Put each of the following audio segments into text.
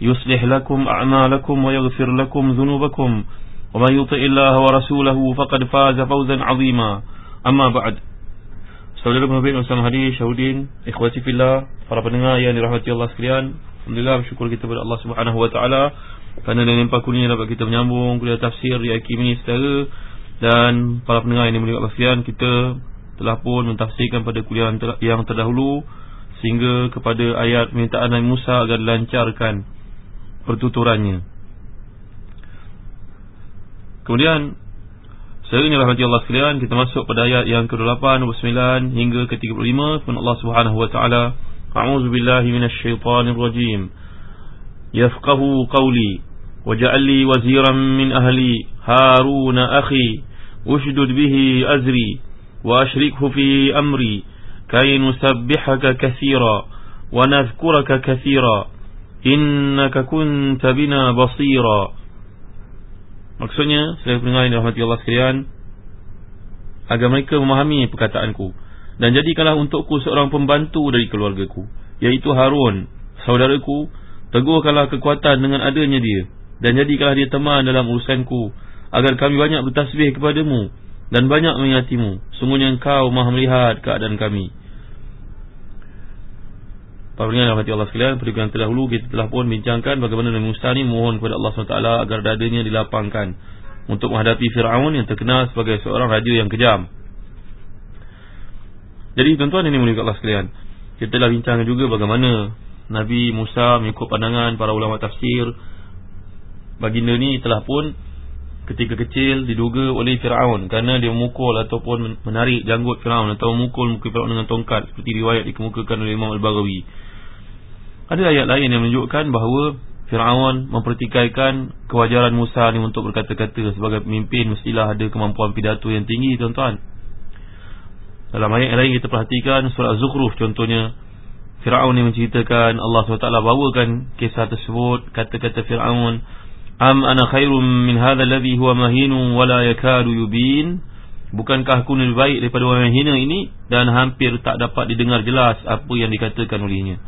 يصلح لكم أعمالكم ويغفر لكم ذنوبكم ومن يطع الله ورسوله فقد فاز فوزا عظيما أما بعد Saudara penghubung bersama hadir Syahudin Ikhwati Fillah Para pendengar yang dirahmati Allah sekalian Alhamdulillah bersyukur kita kepada Allah Subhanahu Wa Taala Kerana dengan limpah kurnia dapat kita menyambung Kuliah tafsir di IKIM ini secara Dan para pendengar yang dimulikkan sekalian Kita telah pun mentafsirkan pada kuliah yang terdahulu Sehingga kepada ayat mintaan Nabi Musa agar dilancarkan pertuturannya. Kemudian Sebenarnya rahmati Allah sekalian Kita masuk pada ayat yang ke-8 9 hingga ke-35 Pun Allah subhanahu wa ta'ala A'udhu billahi minasyaitanir rajim. Yafqahu qawli Waja'alli waziran min ahli Haruna akhi Ushdud bihi azri Wa ashrikhu fi amri Kay nusabbihaka kathira Wa nazkuraka kathira Innaka kunta bina basira. Maksudnya Saya pendengar yang dirahmati Allah sekalian Agar mereka memahami perkataanku. Dan jadikanlah untukku seorang pembantu dari keluargaku Iaitu Harun Saudaraku. Tegurkanlah kekuatan dengan adanya dia Dan jadikanlah dia teman dalam urusanku Agar kami banyak bertasbih kepadamu Dan banyak mengingatimu. Sungguhnya engkau maha melihat keadaan kami Pendengar hati Allah sekalian yang terdahulu kita telah pun bincangkan Bagaimana Nabi Musa ni mohon kepada Allah SWT Agar dadanya dilapangkan Untuk menghadapi Fir'aun yang terkenal sebagai seorang raja yang kejam. Jadi tuan-tuan ini mulia Allah sekalian Kita telah bincangkan juga bagaimana Nabi Musa mengikut pandangan para ulama tafsir. Baginda ni telah pun Ketika kecil diduga oleh Fir'aun Kerana dia memukul ataupun menarik janggut Fir'aun Atau memukul muka Fir'aun dengan tongkat Seperti riwayat dikemukakan oleh Imam Al-Baghawi ada ayat lain yang menunjukkan bahawa Fir'aun mempertikaikan kewajaran Musa ni untuk berkata-kata sebagai pemimpin mestilah ada kemampuan pidato yang tinggi tuan-tuan. Dalam ayat lain kita perhatikan surah Zukhruf contohnya Fir'aun ni menceritakan Allah SWT bawakan kisah tersebut kata-kata Fir'aun Am ana khairum min hadha alladhi huwa mahinu wa la yakadu yubin Bukankah aku lebih baik daripada orang yang hina ini dan hampir tak dapat didengar jelas apa yang dikatakan olehnya.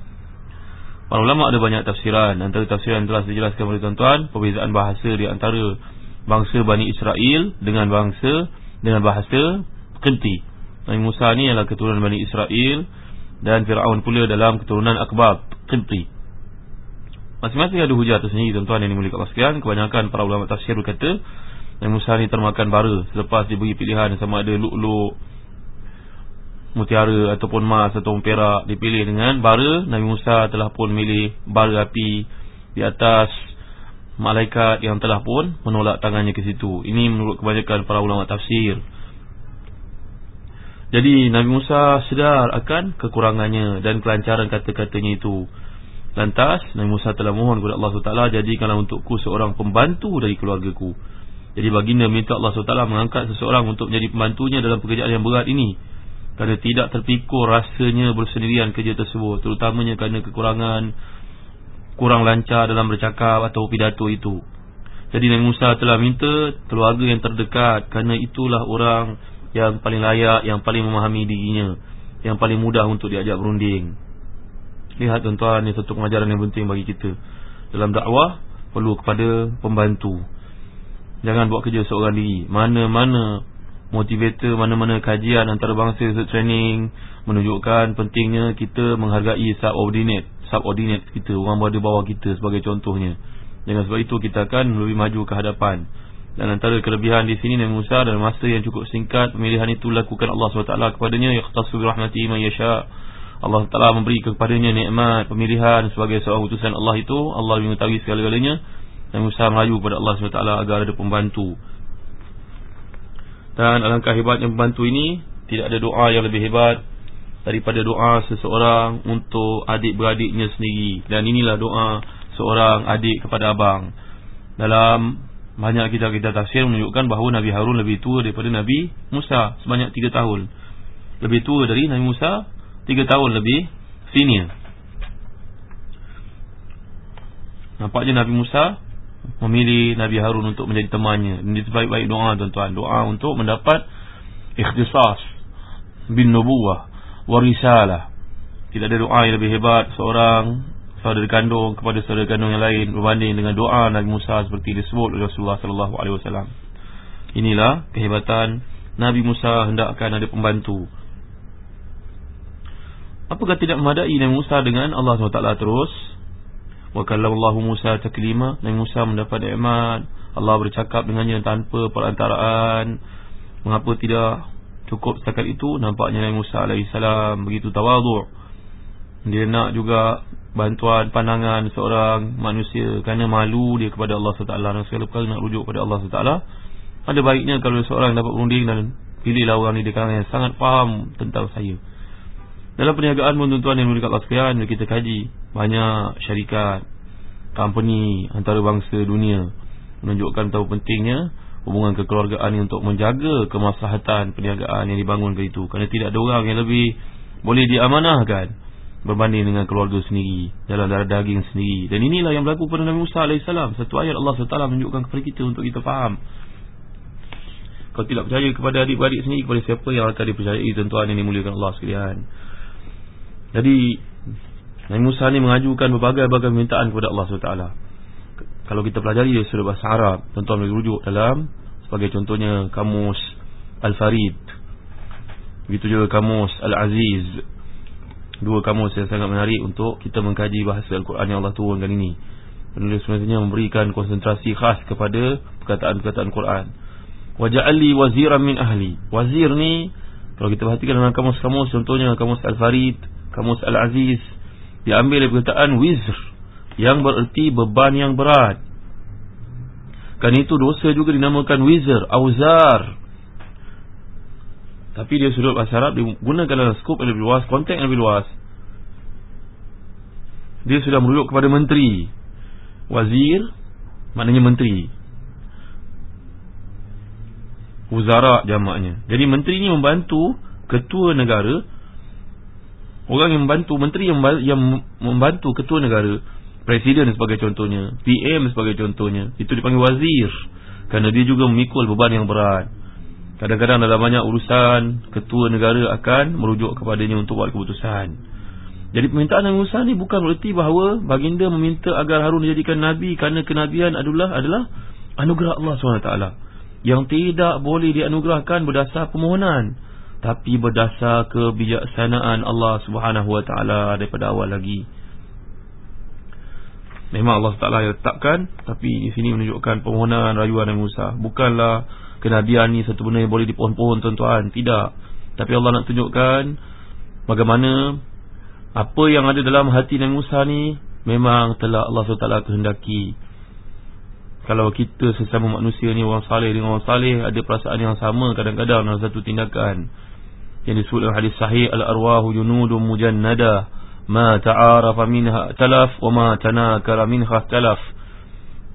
Para ulama ada banyak tafsiran. Antara tafsiran telah dijelaskan oleh tuan-tuan Perbezaan bahasa di antara Bangsa Bani Israel Dengan bangsa Dengan bahasa Kenti Nabi Musa ni adalah keturunan Bani Israel Dan Fir'aun pula dalam keturunan Akbab Kenti Masing-masing ada hujah tersendiri tuan-tuan yang dimulihkan Allah sekalian. Kebanyakan para ulama tafsir berkata Nabi Musa ni termakan bara Selepas diberi pilihan sama ada luk-luk mutiara ataupun emas ataupun perak dipilih dengan bara. Nabi Musa telah pun milih bara api di atas malaikat yang telah pun menolak tangannya ke situ. Ini menurut kebanyakan para ulama tafsir. Jadi Nabi Musa sedar akan kekurangannya dan kelancaran kata-katanya itu. Lantas Nabi Musa telah mohon kepada Allah SWT jadikanlah untukku seorang pembantu dari keluargaku. Jadi baginda minta Allah SWT mengangkat seseorang untuk menjadi pembantunya dalam pekerjaan yang berat ini kerana tidak terpikul rasanya bersendirian kerja tersebut Terutamanya kerana kekurangan Kurang lancar dalam bercakap atau pidato itu. Jadi Nabi Musa telah minta keluarga yang terdekat Kerana itulah orang yang paling layak Yang paling memahami dirinya Yang paling mudah untuk diajak berunding. Lihat tuan-tuan ini satu pengajaran yang penting bagi kita. Dalam dakwah perlu kepada pembantu. Jangan buat kerja seorang diri. Mana-mana motivator mana-mana kajian antarabangsa untuk training menunjukkan pentingnya kita menghargai subordinate subordinate kita orang berada bawah kita sebagai contohnya. Dengan sebab itu kita akan lebih maju ke hadapan. Dan antara kelebihan di sini Nabi Musa dalam masa yang cukup singkat pemilihan itu lakukan Allah SWT kepadanya yakhtassu bi rahmatihi man yasha. Allah Taala memberi kepadanya nikmat pemilihan sebagai seorang utusan Allah itu. Allah mengetahui segala-galanya. Nabi Musa merayu kepada Allah SWT agar ada pembantu Dan alangkah hebatnya pembantu ini Tidak ada doa yang lebih hebat Daripada doa seseorang untuk adik-beradiknya sendiri. Dan inilah doa seorang adik kepada abang. Dalam banyak kita kita tafsir menunjukkan bahawa Nabi Harun lebih tua daripada Nabi Musa Sebanyak 3 tahun. Lebih tua dari Nabi Musa 3 tahun lebih senior. Nampaknya Nabi Musa memilih Nabi Harun untuk menjadi temannya. Ini sebaik-baik doa tuan-tuan. Doa untuk mendapat ikhtisas bin nubuwah warisalah. Tidak ada doa yang lebih hebat seorang saudara kandung kepada saudara kandung yang lain berbanding dengan doa Nabi Musa seperti disebut oleh Rasulullah sallallahu alaihi wasallam. Inilah kehebatan Nabi Musa hendakkan ada pembantu. Apakah tidak memadai Nabi Musa dengan Allah SWT terus Wa kallallahu Musa taklima. Nabi Musa mendapat nikmat. Allah bercakap dengannya tanpa perantaraan. Mengapa tidak cukup setakat itu? Nampaknya Nabi Musa AS begitu tawaduk Dia nak juga bantuan pandangan seorang manusia Kerana malu dia kepada Allah SWT Dan segala perkara nak rujuk kepada Allah SWT Ada baiknya kalau seorang dapat berunding Dan pilihlah orang ini di kalangan yang sangat faham tentang saya. Dalam perniagaan pun tuan-tuan yang mendekat Allah sekalian kita kaji Banyak syarikat Company Antarabangsa dunia Menunjukkan betapa pentingnya Hubungan kekeluargaan Untuk menjaga kemaslahatan Perniagaan yang dibangun ke itu. Kerana tidak ada orang yang lebih Boleh diamanahkan Berbanding dengan keluarga sendiri Dalam darah daging sendiri. Dan inilah yang berlaku pada Nabi Musa AS Satu ayat Allah SWT menunjukkan kepada kita Untuk kita faham. Kalau tidak percaya kepada adik-adik sendiri Kepada siapa yang akan dipercayai Tentuan yang dimuliakan Allah sekalian. Jadi Nabi Musa ni mengajukan berbagai-bagai permintaan kepada Allah SWT Kalau kita pelajari dia sudah bahasa Arab Tuan-tuan boleh rujuk dalam Sebagai contohnya kamus Al-Farid. Begitu juga kamus Al-Aziz. Dua kamus yang sangat menarik untuk kita mengkaji bahasa Al-Quran yang Allah turunkan ini. Penulis sebenarnya memberikan konsentrasi khas kepada perkataan-perkataan Quran. Waja'ali waziran min ahli. Wazir ni Kalau kita perhatikan dalam kamus-kamus Contohnya kamus Al-Farid Kamus Al-Aziz Diambil dari perkataan Wizr Yang bererti beban yang berat. Kan itu dosa juga dinamakan Wizr Auzar Tapi dia sudut bahasa Arab Digunakan dalam skop yang lebih luas Konteks yang lebih luas. Dia sudah merujuk kepada menteri. Wazir Maknanya menteri. Uzara jamaknya. Jadi menteri ini membantu Ketua negara Orang yang membantu Menteri yang membantu ketua negara Presiden sebagai contohnya PM sebagai contohnya Itu dipanggil wazir. Kerana dia juga memikul beban yang berat. Kadang-kadang dalam banyak urusan Ketua negara akan merujuk kepadanya untuk buat keputusan. Jadi permintaan Nabi Musa ni bukan bererti bahawa Baginda meminta agar Harun dijadikan Nabi Kerana kenabian adalah adalah Anugerah Allah SWT Yang tidak boleh dianugerahkan berdasar permohonan tapi berdasar kebijaksanaan Allah Subhanahu Wa Taala daripada awal lagi. Memang Allah Taala yang letakkan tapi di sini menunjukkan permohonan rayuan Nabi Musa. Bukanlah kenabian ni satu benda yang boleh dipohon-pohon tuan-tuan, tidak. Tapi Allah nak tunjukkan bagaimana apa yang ada dalam hati Nabi Musa ni memang telah Allah SWT kehendaki. Kalau kita sesama manusia ni orang saleh dengan orang saleh ada perasaan yang sama kadang-kadang dalam satu tindakan yang disebut dalam hadis sahih al-arwahu junudun mujannada ma ta'arafa minha talaf wa ma tanakara minha talaf.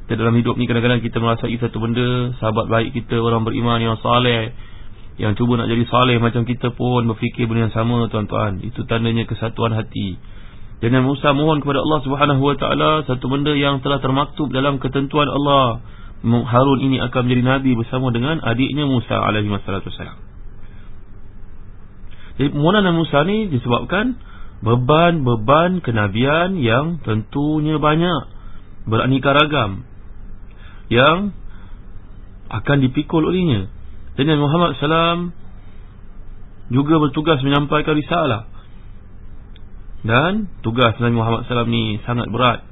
Dalam hidup ni kadang-kadang kita merasai satu benda sahabat baik kita orang beriman yang saleh yang cuba nak jadi saleh macam kita pun berfikir benda yang sama tuan-tuan. Itu tandanya kesatuan hati. Jangan Musa mohon kepada Allah Subhanahu wa taala satu benda yang telah termaktub dalam ketentuan Allah Harun ini akan menjadi nabi bersama dengan adiknya Musa alaihi wasallam permohonan Nabi Musa ni disebabkan beban-beban kenabian yang tentunya banyak beraneka ragam yang akan dipikul olehnya. Dan Nabi Muhammad SAW juga bertugas menyampaikan risalah. Dan tugas Nabi Muhammad SAW ni sangat berat.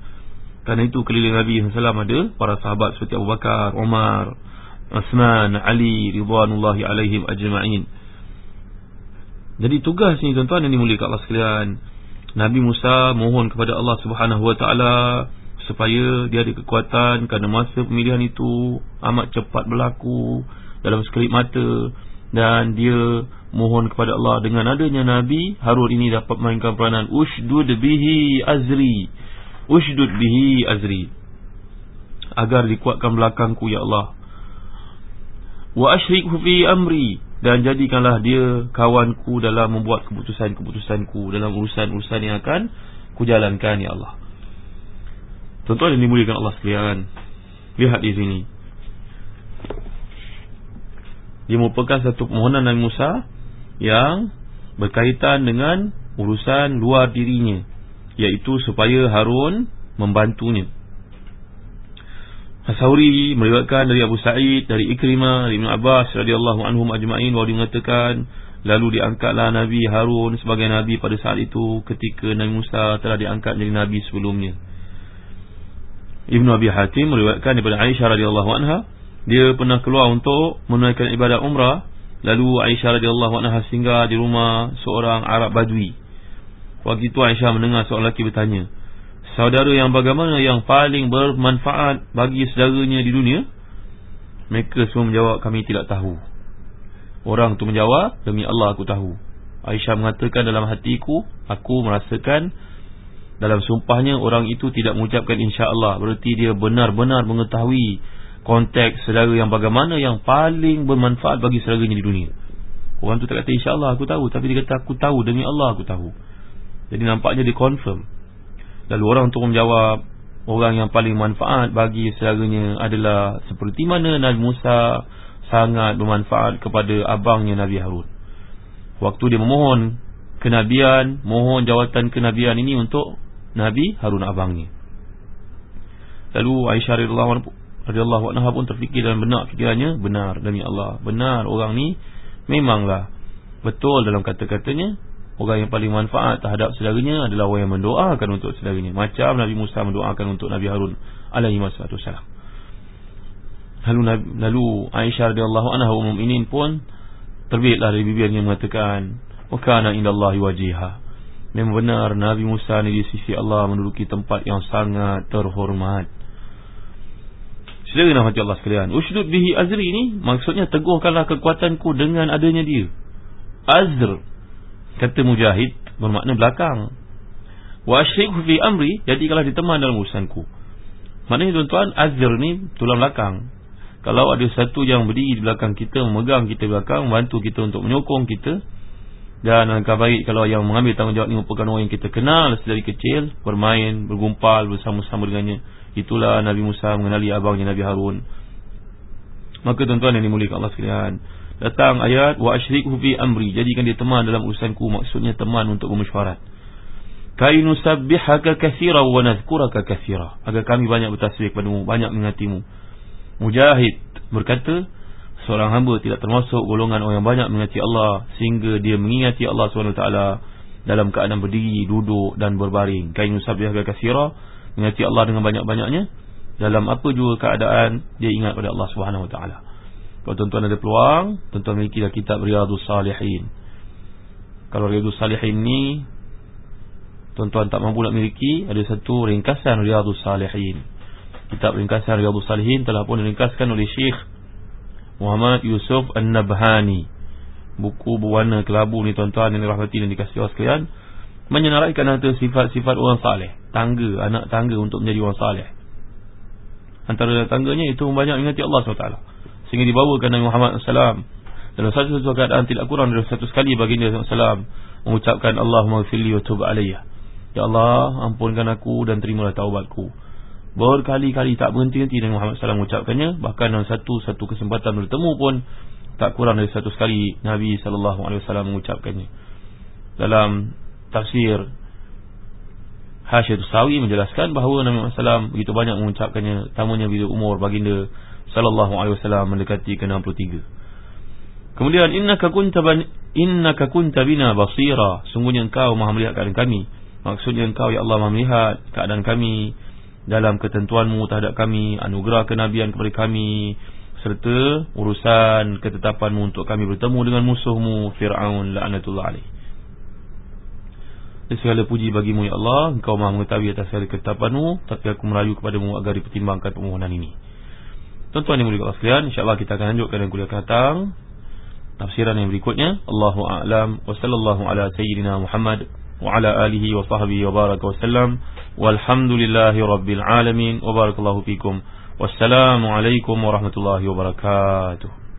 Kerana itu keliling Nabi SAW ada para sahabat seperti Abu Bakar, Umar, Osman, Ali, Ridwanullahi alaihim ajma'in. Jadi tugas ni tuan-tuan yang dimuliakan Allah sekalian. Nabi Musa mohon kepada Allah Taala supaya dia ada kekuatan kerana masa pemilihan itu amat cepat berlaku dalam sekelip mata. Dan dia mohon kepada Allah dengan adanya Nabi Harun ini dapat mainkan peranan ushdud bihi azri. Ushdud bihi azri. Agar dikuatkan belakangku ya Allah. Wa ashrikhu fi amri dan jadikanlah dia kawanku dalam membuat keputusan-keputusanku dalam urusan-urusan yang akan kujalankan ya Allah. Tuan-tuan yang dimuliakan Allah sekalian, lihat di sini. Dia merupakan satu permohonan Nabi Musa yang berkaitan dengan urusan luar dirinya, iaitu supaya Harun membantunya. Hasauri meriwayatkan dari Abu Sa'id dari Ikrimah dari Ibn Abbas radhiyallahu anhum ajma'in bahawa dia mengatakan lalu diangkatlah Nabi Harun sebagai nabi pada saat itu ketika Nabi Musa telah diangkat menjadi nabi sebelumnya. Ibn Abi Hatim meriwayatkan daripada Aisyah radhiyallahu anha dia pernah keluar untuk menunaikan ibadah umrah lalu Aisyah radhiyallahu anha singgah di rumah seorang Arab Badui. Waktu itu Aisyah mendengar seorang lelaki bertanya, saudara yang bagaimana yang paling bermanfaat bagi saudaranya di dunia? Mereka semua menjawab kami tidak tahu. Orang itu menjawab demi Allah aku tahu. Aisyah mengatakan dalam hatiku aku merasakan dalam sumpahnya orang itu tidak mengucapkan insya-Allah. Berarti dia benar-benar mengetahui konteks saudara yang bagaimana yang paling bermanfaat bagi saudaranya di dunia. Orang itu tak kata insya-Allah aku tahu. Tapi dia kata aku tahu. Demi Allah aku tahu. Jadi nampaknya dia confirm Lalu orang tu menjawab Orang yang paling manfaat bagi saudaranya adalah Seperti mana Nabi Musa sangat bermanfaat kepada abangnya Nabi Harun. Waktu dia memohon kenabian Mohon jawatan kenabian ini untuk Nabi Harun abangnya. Lalu Aisyah radhiyallahu anha pun terfikir dalam benak fikirannya Benar demi Allah Benar orang ni memanglah Betul dalam kata-katanya Orang yang paling manfaat terhadap saudaranya adalah orang yang mendoakan untuk saudaranya. Macam Nabi Musa mendoakan untuk Nabi Harun alaihi wassalam. Lalu, lalu Aisyah radhiyallahu anha umum ini pun terbitlah dari bibirnya mengatakan, "Wa kana indallahi wajiha." Memang benar Nabi Musa ni di sisi Allah menduduki tempat yang sangat terhormat. Saudara hati Allah sekalian, ushdud bihi azri ni maksudnya teguhkanlah kekuatanku dengan adanya dia. Azr Kata Mujahid bermakna belakang. Wa asyikhu fi amri jadi kalau diteman dalam urusanku. Maknanya tuan-tuan azir ni tulang belakang. Kalau ada satu yang berdiri di belakang kita memegang kita belakang membantu kita untuk menyokong kita dan alangkah baik kalau yang mengambil tanggungjawab ini merupakan orang yang kita kenal sedari kecil bermain bergumpal bersama-sama dengannya itulah Nabi Musa mengenali abangnya Nabi Harun maka tuan-tuan yang dimuliakan Allah sekalian Datang ayat wa asyrikhu fi amri. Jadikan dia teman dalam urusanku. Maksudnya teman untuk bermesyuarat. Kai nusabbihaka katsira wa nadhkuraka katsira. Agar kami banyak bertasbih kepadamu, banyak mengingatimu. Mujahid berkata, seorang hamba tidak termasuk golongan orang yang banyak mengingati Allah sehingga dia mengingati Allah SWT dalam keadaan berdiri, duduk dan berbaring. Kai nusabbihaka katsira, mengingati Allah dengan banyak-banyaknya dalam apa juga keadaan dia ingat pada Allah Subhanahu wa taala. Kalau tuan-tuan ada peluang Tuan-tuan milikilah kitab Riyadus Salihin. Kalau Riyadus Salihin ni Tuan-tuan tak mampu nak miliki Ada satu ringkasan Riyadus Salihin. Kitab ringkasan Riyadus Salihin Telah pun diringkaskan oleh Syekh Muhammad Yusuf An-Nabhani. Buku berwarna kelabu ni tuan-tuan Yang dirahmati dan dikasih Allah sekalian Menyenaraikan antara sifat-sifat orang saleh. Tangga, anak tangga untuk menjadi orang saleh. Antara tangganya itu banyak ingati Allah SWT sehingga dibawakan Nabi Muhammad SAW dalam satu satu keadaan tidak kurang dari satu sekali baginda SAW mengucapkan Allahumma fili wa tub alaiya Ya Allah ampunkan aku dan terimalah taubatku. Berkali-kali tak berhenti-henti Nabi Muhammad SAW mengucapkannya. Bahkan dalam satu-satu kesempatan bertemu pun tak kurang dari satu sekali Nabi SAW mengucapkannya. Dalam tafsir Hashid Sawi menjelaskan bahawa Nabi Muhammad SAW begitu banyak mengucapkannya tamunya bila umur baginda sallallahu alaihi wasallam mendekati ke-63. Kemudian innaka kunta innaka kunta bina basira, sungguhnya engkau Maha melihat keadaan kami. Maksudnya engkau ya Allah Maha melihat keadaan kami dalam ketentuanmu terhadap kami, anugerah kenabian kepada kami, serta urusan ketetapanmu untuk kami bertemu dengan musuhmu Fir'aun la'natullah alaih Segala puji bagimu ya Allah Engkau maha mengetahui atas segala ketetapanmu Tapi aku merayu kepadamu agar dipertimbangkan permohonan ini Tuan-tuan yang mulia sekalian InsyaAllah kita akan lanjutkan dengan kuliah akan Tafsiran yang berikutnya Allahu a'lam wa sallallahu ala sayyidina Muhammad wa ala alihi wa sahbihi wa baraka wa sallam walhamdulillahi rabbil alamin wa barakallahu fikum. Wassalamu alaikum warahmatullahi wabarakatuh